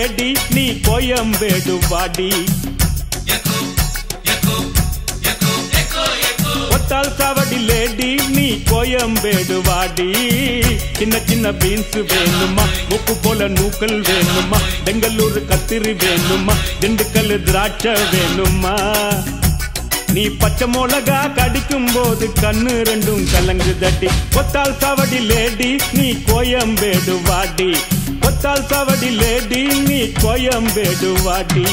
Lady நீ கோயம்பேடு வாடி ஒத்தால் சாவடி லேடி நீ கோயம்பேடு வாடி சின்ன சின்ன பீன்ஸ் வேணுமா? உப்பு போல நூக்கல் வேணுமா? பெங்களூர் கத்திரி வேணுமா? திண்டுக்கல் திராட்சை வேணுமா? நீ பச்சை மிளகா கடிக்கும் போது கண்ணு ரெண்டும் கலங்கு தட்டி. கொத்தால் சாவடி லேடி நீ கோயம்பேடு வாடி கொத்தால் சாவடி லேடி நீ கோயம்பேடு வாடி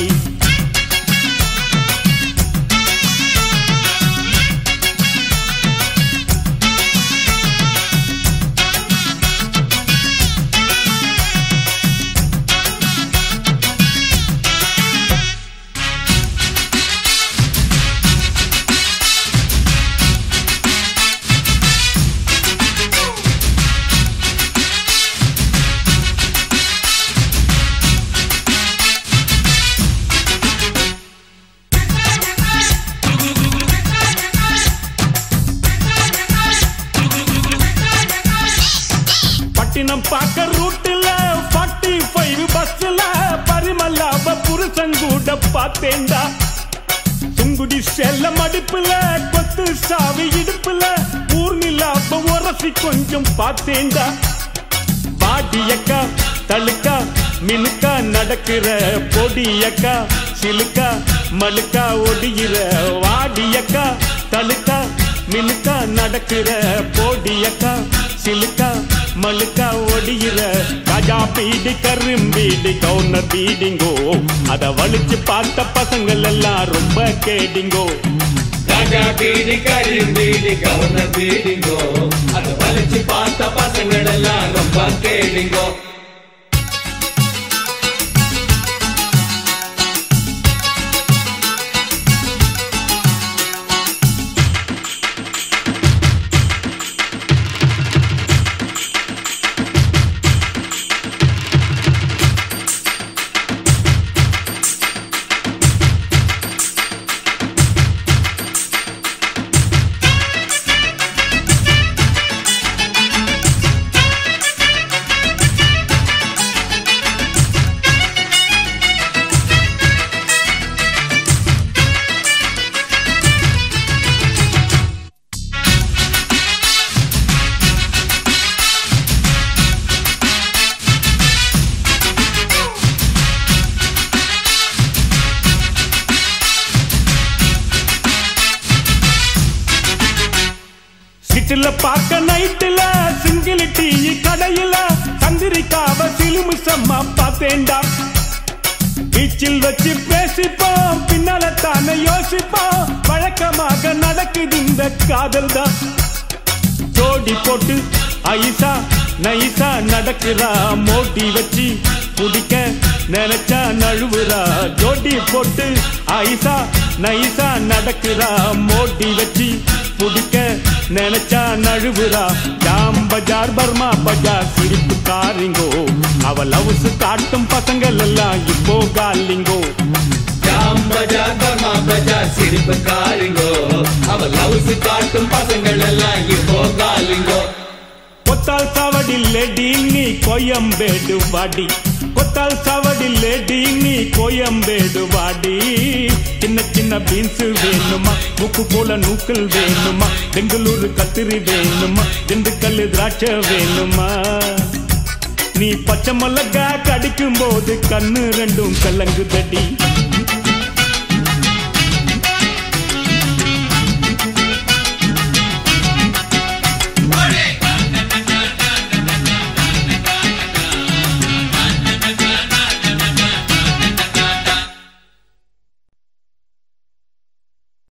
பட்டினம் பார்க்க ரூட்டுல ஃபார்ட்டி ஃபைவ் பஸ்ல பரிமல்லாவ புருஷன் கூட பார்த்தேன்டா. சுங்குடி செல்ல மடிப்புல கொத்து சாவி இடுப்புல ஊர்நிலாப்ப உரசி கொஞ்சம் பார்த்தேன்டா. பாடியக்கா தழுக்கா மினுக்கா நடக்கிற பொடியக்கா சிலுக்கா மழுக்கா ஒடிகிற வாடியக்கா தழுக்கா மினுக்கா நடக்கிற பொடியக்கா சிலுக்கா மழுக்கா ஒடிகிற கஜா பீடி கரும்பீடி கவுனர் பீடிங்கோ. அத வலிச்சு பார்த்த பசங்கள் எல்லாம் ரொம்ப கேடிங்கோ. கஜா பீடி கரும்பீடி கவர்ன பீடிங்கோ. அத வலிச்சு பார்த்த பசங்கள் எல்லாம் ரொம்ப கேடிங்கோ. சிட்டில பார்க்க நைட்டுல சிங்கிள் டீ கடையில சந்திரிக்காவ சிலுமிசம்மா பார்த்தேண்டா பீச்சில் வச்சு பேசிப்போம் பின்னால தானே யோசிப்போம் வழக்கமாக நடக்குது இந்த காதல் தான் ஜோடி போட்டு ஐசா நைசா நடக்குதா மோட்டி வச்சு குடிக்க நினைச்சா நழுவுறா. ஜோடி போட்டு ஐசா நைசா நடக்குதா மோட்டி வச்சு குடிக்க நினைச்சா நழுவுறா. ஜாம் பஜார் பர்மா பஜார் சிரிப்பு காரிங்கோ அவ லவ்ஸ் காட்டும் பசங்கள் எல்லாம் இப்போ காலிங்கோ. ஜாம் பஜார் பர்மா பஜார் சிரிப்பு காரிங்கோ அவ லவ்ஸ் காட்டும் பசங்கள் எல்லாம் இப்போ காலிங்கோ. கொத்தால் சாவடி லேடி நீ கோயம்பேடு வாடி. கொத்தால் சாவடி லேடி நீ கோயம்பேடு வாடி. சின்ன பீன்ஸ் வேணுமா? உப்பு போல நூக்கல் வேணுமா? பெங்களூர் கத்திரி வேணுமா? திண்டுக்கல் திராட்சை வேணுமா? நீ பச்சை மிளகா கடிக்கும் போது கண்ணு ரெண்டும் கலங்குதடி.